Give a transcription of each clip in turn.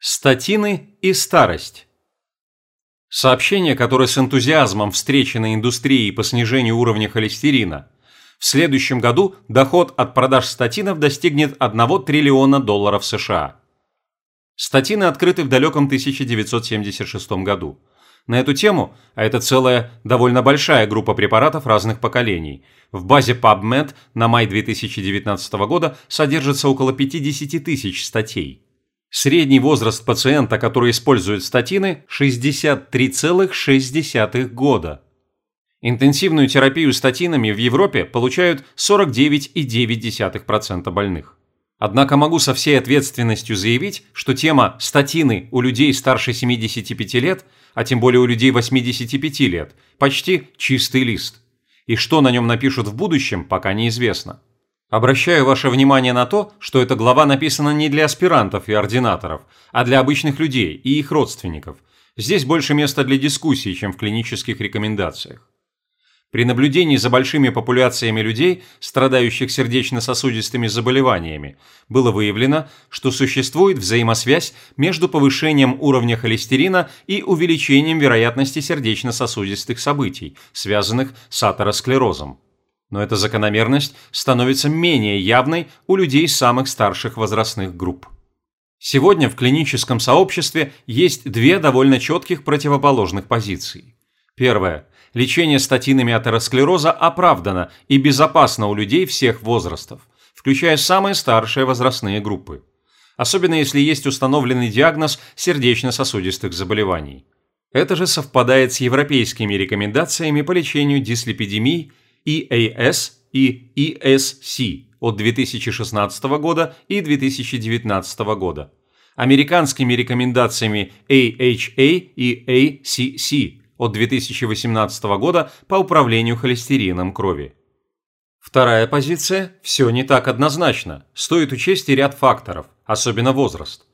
Статины и старость. Сообщение, которое с энтузиазмом встречено индустрией по снижению уровня холестерина. В следующем году доход от продаж статинов достигнет 1 триллиона долларов США. Статины открыты в далеком 1976 году. На эту тему, а это целая довольно большая группа препаратов разных поколений, в базе PubMed на май 2019 года содержится около 50 тысяч статей. Средний возраст пациента, который использует статины, 63,6 года. Интенсивную терапию статинами в Европе получают 49,9% больных. Однако могу со всей ответственностью заявить, что тема «статины у людей старше 75 лет», а тем более у людей 85 лет, почти чистый лист. И что на нем напишут в будущем, пока неизвестно. Обращаю ваше внимание на то, что эта глава написана не для аспирантов и ординаторов, а для обычных людей и их родственников. Здесь больше места для дискуссий, чем в клинических рекомендациях. При наблюдении за большими популяциями людей, страдающих сердечно-сосудистыми заболеваниями, было выявлено, что существует взаимосвязь между повышением уровня холестерина и увеличением вероятности сердечно-сосудистых событий, связанных с атеросклерозом. Но эта закономерность становится менее явной у людей самых старших возрастных групп. Сегодня в клиническом сообществе есть две довольно четких противоположных позиции. Первое. Лечение статинами атеросклероза оправдано и безопасно у людей всех возрастов, включая самые старшие возрастные группы. Особенно если есть установленный диагноз сердечно-сосудистых заболеваний. Это же совпадает с европейскими рекомендациями по лечению дислепидемий EAS и ESC от 2016 года и 2019 года, американскими рекомендациями AHA и ACC от 2018 года по управлению холестерином крови. Вторая позиция – все не так однозначно, стоит учесть и ряд факторов, особенно возраст.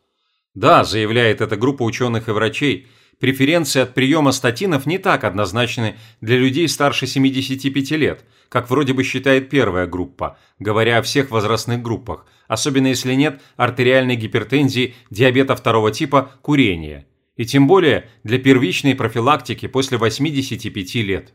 Да, заявляет эта группа ученых и врачей, преференции от приема статинов не так однозначны для людей старше 75 лет, как вроде бы считает первая группа, говоря о всех возрастных группах, особенно если нет артериальной гипертензии, диабета второго типа, курения. И тем более для первичной профилактики после 85 лет.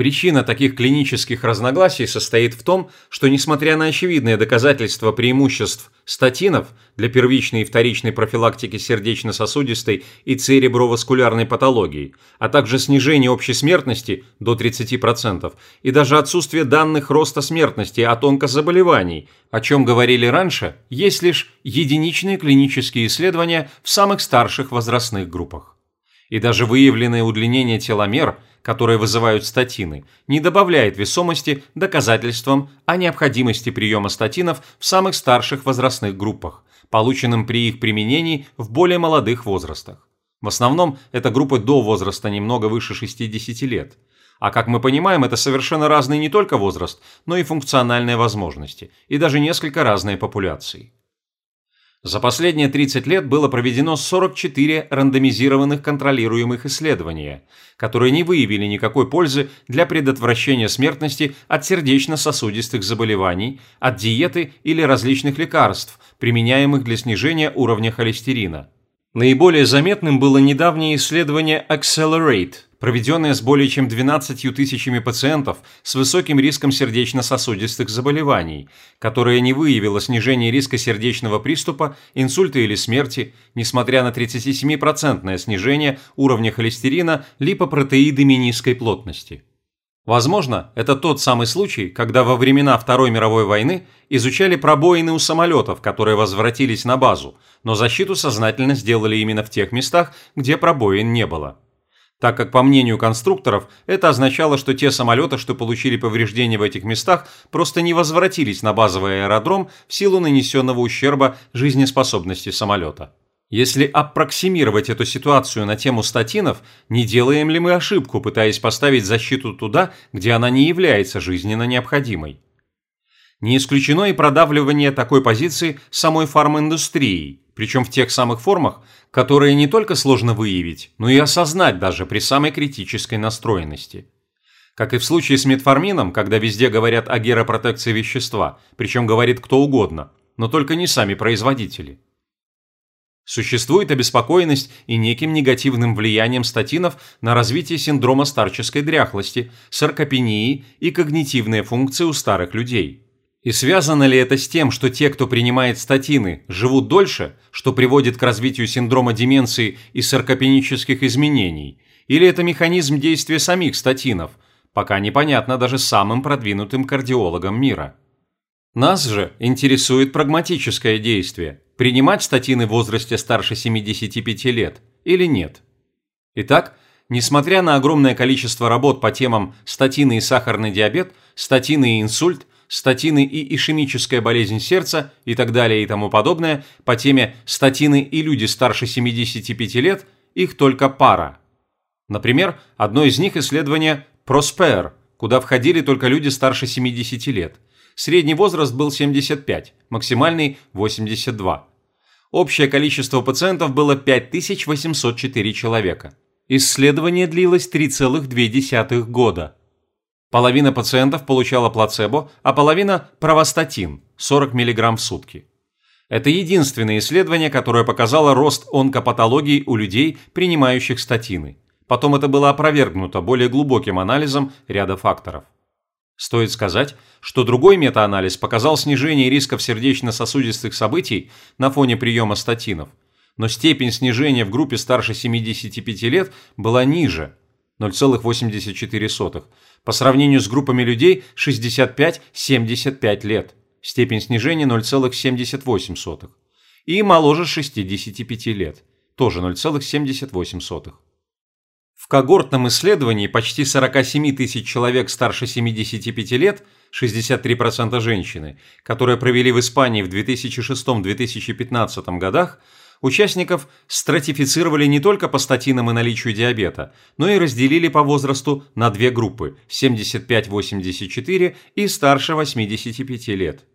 Причина таких клинических разногласий состоит в том, что несмотря на очевидные доказательства преимуществ статинов для первичной и вторичной профилактики сердечно-сосудистой и цереброваскулярной патологии, а также снижение общей смертности до 30% и даже отсутствие данных роста смертности от онкозаболеваний, о чем говорили раньше, есть лишь единичные клинические исследования в самых старших возрастных группах. И даже выявленное удлинение теломер – которые вызывают статины, не добавляет весомости доказательствам о необходимости приема статинов в самых старших возрастных группах, полученным при их применении в более молодых возрастах. В основном это группы до возраста немного выше 60 лет. А как мы понимаем, это совершенно разный не только возраст, но и функциональные возможности, и даже несколько разные популяции. За последние 30 лет было проведено 44 рандомизированных контролируемых исследования, которые не выявили никакой пользы для предотвращения смертности от сердечно-сосудистых заболеваний, от диеты или различных лекарств, применяемых для снижения уровня холестерина. Наиболее заметным было недавнее исследование Accelerate, проведенное с более чем 12 тысячами пациентов с высоким риском сердечно-сосудистых заболеваний, которое не выявило снижение риска сердечного приступа, инсульта или смерти, несмотря на 37% снижение уровня холестерина липопротеидами низкой плотности. Возможно, это тот самый случай, когда во времена Второй мировой войны изучали пробоины у самолетов, которые возвратились на базу, но защиту сознательно сделали именно в тех местах, где пробоин не было. Так как, по мнению конструкторов, это означало, что те самолеты, что получили повреждения в этих местах, просто не возвратились на базовый аэродром в силу нанесенного ущерба жизнеспособности самолета. Если аппроксимировать эту ситуацию на тему статинов, не делаем ли мы ошибку, пытаясь поставить защиту туда, где она не является жизненно необходимой? Не исключено и продавливание такой позиции самой фарминдустрией, причем в тех самых формах, которые не только сложно выявить, но и осознать даже при самой критической настроенности. Как и в случае с метформином, когда везде говорят о геропротекции вещества, причем говорит кто угодно, но только не сами производители – Существует обеспокоенность и неким негативным влиянием статинов на развитие синдрома старческой дряхлости, саркопении и когнитивные функции у старых людей. И связано ли это с тем, что те, кто принимает статины, живут дольше, что приводит к развитию синдрома деменции и саркопенических изменений, или это механизм действия самих статинов, пока непонятно даже самым продвинутым кардиологам мира. Нас же интересует прагматическое действие – принимать статины в возрасте старше 75 лет или нет. Итак, несмотря на огромное количество работ по темам статины и сахарный диабет, статины и инсульт, статины и ишемическая болезнь сердца и так далее и тому подобное, по теме статины и люди старше 75 лет, их только пара. Например, одно из них исследование Prosper, куда входили только люди старше 70 лет – Средний возраст был 75, максимальный – 82. Общее количество пациентов было 5804 человека. Исследование длилось 3,2 года. Половина пациентов получала плацебо, а половина – провостатин – 40 мг в сутки. Это единственное исследование, которое показало рост онкопатологии у людей, принимающих статины. Потом это было опровергнуто более глубоким анализом ряда факторов. Стоит сказать, что другой метаанализ показал снижение рисков сердечно-сосудистых событий на фоне приема статинов, но степень снижения в группе старше 75 лет была ниже – 0,84, по сравнению с группами людей 65-75 лет – степень снижения 0,78, и моложе 65 лет – тоже 0,78. В когортном исследовании почти 47 тысяч человек старше 75 лет, 63% женщины, которые провели в Испании в 2006-2015 годах, участников стратифицировали не только по статинам и наличию диабета, но и разделили по возрасту на две группы – 75-84 и старше 85 лет.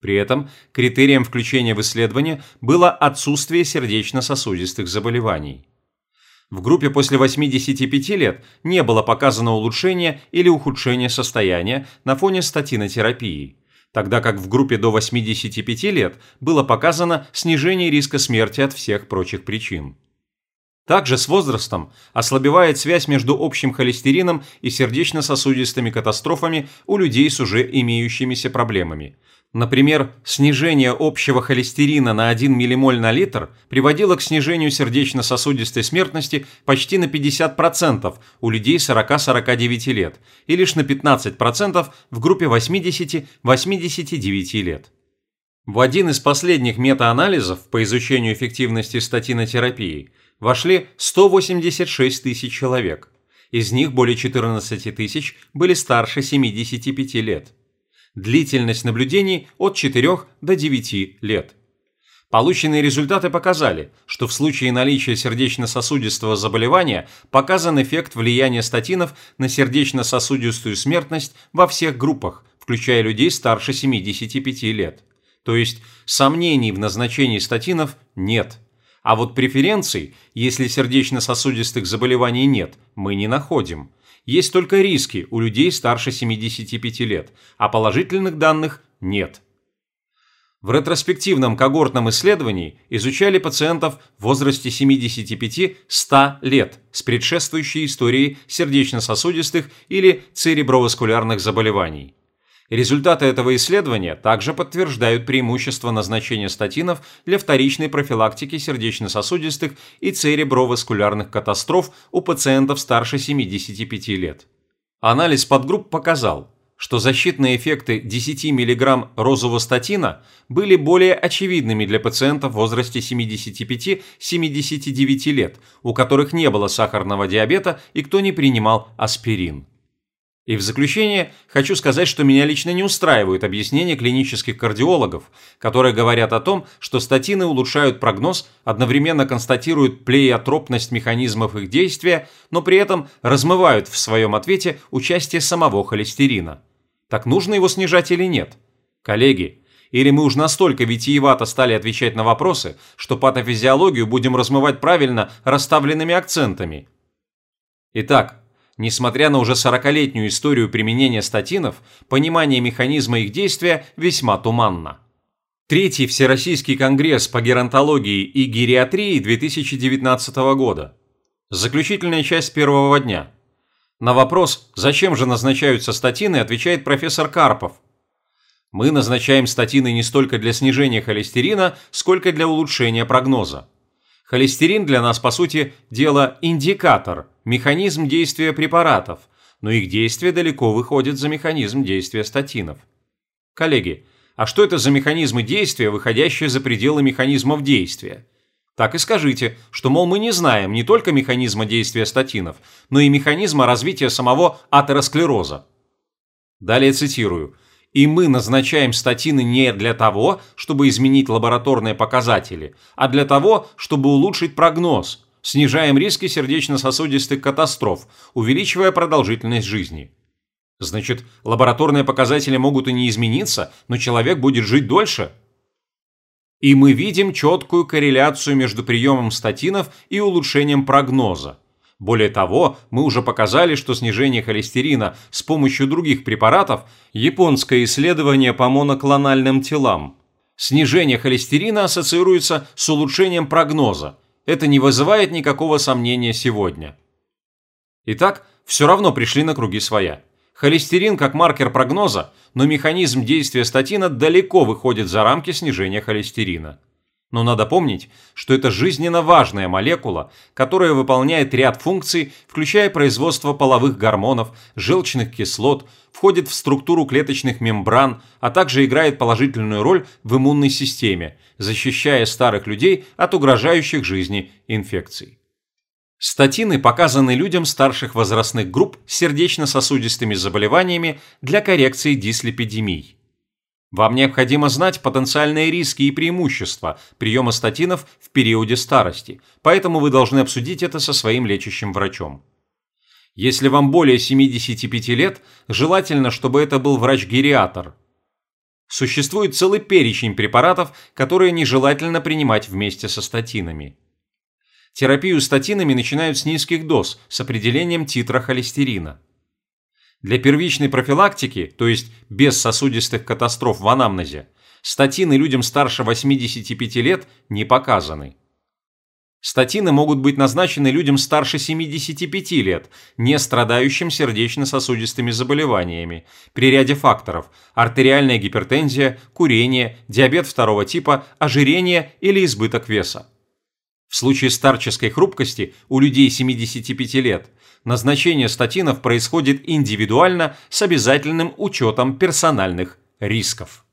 При этом критерием включения в исследование было отсутствие сердечно-сосудистых заболеваний. В группе после 85 лет не было показано улучшение или ухудшение состояния на фоне статинотерапии, тогда как в группе до 85 лет было показано снижение риска смерти от всех прочих причин. Также с возрастом ослабевает связь между общим холестерином и сердечно-сосудистыми катастрофами у людей с уже имеющимися проблемами, Например, снижение общего холестерина на 1 ммоль на литр приводило к снижению сердечно-сосудистой смертности почти на 50% у людей 40-49 лет и лишь на 15% в группе 80-89 лет. В один из последних метаанализов по изучению эффективности статинотерапии вошли 186 тысяч человек. Из них более 14 тысяч были старше 75 лет длительность наблюдений от 4 до 9 лет. Полученные результаты показали, что в случае наличия сердечно-сосудистого заболевания показан эффект влияния статинов на сердечно-сосудистую смертность во всех группах, включая людей старше 75 лет. То есть сомнений в назначении статинов нет. А вот преференций, если сердечно-сосудистых заболеваний нет, мы не находим – есть только риски у людей старше 75 лет, а положительных данных нет. В ретроспективном когортном исследовании изучали пациентов в возрасте 75-100 лет с предшествующей историей сердечно-сосудистых или цереброваскулярных заболеваний. Результаты этого исследования также подтверждают преимущество назначения статинов для вторичной профилактики сердечно-сосудистых и цереброваскулярных катастроф у пациентов старше 75 лет. Анализ подгрупп показал, что защитные эффекты 10 мг розовостатина были более очевидными для пациентов в возрасте 75-79 лет, у которых не было сахарного диабета и кто не принимал аспирин. И в заключение хочу сказать, что меня лично не устраивают объяснения клинических кардиологов, которые говорят о том, что статины улучшают прогноз, одновременно констатируют плеиотропность механизмов их действия, но при этом размывают в своем ответе участие самого холестерина. Так нужно его снижать или нет? Коллеги, или мы уж настолько витиевато стали отвечать на вопросы, что патофизиологию будем размывать правильно расставленными акцентами? Итак, Несмотря на уже 40-летнюю историю применения статинов, понимание механизма их действия весьма туманно. Третий Всероссийский конгресс по геронтологии и гериатрии 2019 года. Заключительная часть первого дня. На вопрос, зачем же назначаются статины, отвечает профессор Карпов. Мы назначаем статины не столько для снижения холестерина, сколько для улучшения прогноза. Холестерин для нас, по сути, дело индикатор, механизм действия препаратов, но их действие далеко выходит за механизм действия статинов. Коллеги, а что это за механизмы действия, выходящие за пределы механизмов действия? Так и скажите, что, мол, мы не знаем не только механизма действия статинов, но и механизма развития самого атеросклероза. Далее цитирую. И мы назначаем статины не для того, чтобы изменить лабораторные показатели, а для того, чтобы улучшить прогноз, снижаем риски сердечно-сосудистых катастроф, увеличивая продолжительность жизни. Значит, лабораторные показатели могут и не измениться, но человек будет жить дольше. И мы видим четкую корреляцию между приемом статинов и улучшением прогноза. Более того, мы уже показали, что снижение холестерина с помощью других препаратов – японское исследование по моноклональным телам. Снижение холестерина ассоциируется с улучшением прогноза. Это не вызывает никакого сомнения сегодня. Итак, все равно пришли на круги своя. Холестерин как маркер прогноза, но механизм действия статина далеко выходит за рамки снижения холестерина. Но надо помнить, что это жизненно важная молекула, которая выполняет ряд функций, включая производство половых гормонов, желчных кислот, входит в структуру клеточных мембран, а также играет положительную роль в иммунной системе, защищая старых людей от угрожающих жизни инфекций. Статины показаны людям старших возрастных групп с сердечно-сосудистыми заболеваниями для коррекции дислепидемий. Вам необходимо знать потенциальные риски и преимущества приема статинов в периоде старости, поэтому вы должны обсудить это со своим лечащим врачом. Если вам более 75 лет, желательно, чтобы это был врач-гериатр. Существует целый перечень препаратов, которые нежелательно принимать вместе со статинами. Терапию статинами начинают с низких доз с определением титра холестерина. Для первичной профилактики, то есть без сосудистых катастроф в анамнезе, статины людям старше 85 лет не показаны. Статины могут быть назначены людям старше 75 лет, не страдающим сердечно-сосудистыми заболеваниями, при ряде факторов – артериальная гипертензия, курение, диабет второго типа, ожирение или избыток веса. В случае старческой хрупкости у людей 75 лет назначение статинов происходит индивидуально с обязательным учетом персональных рисков.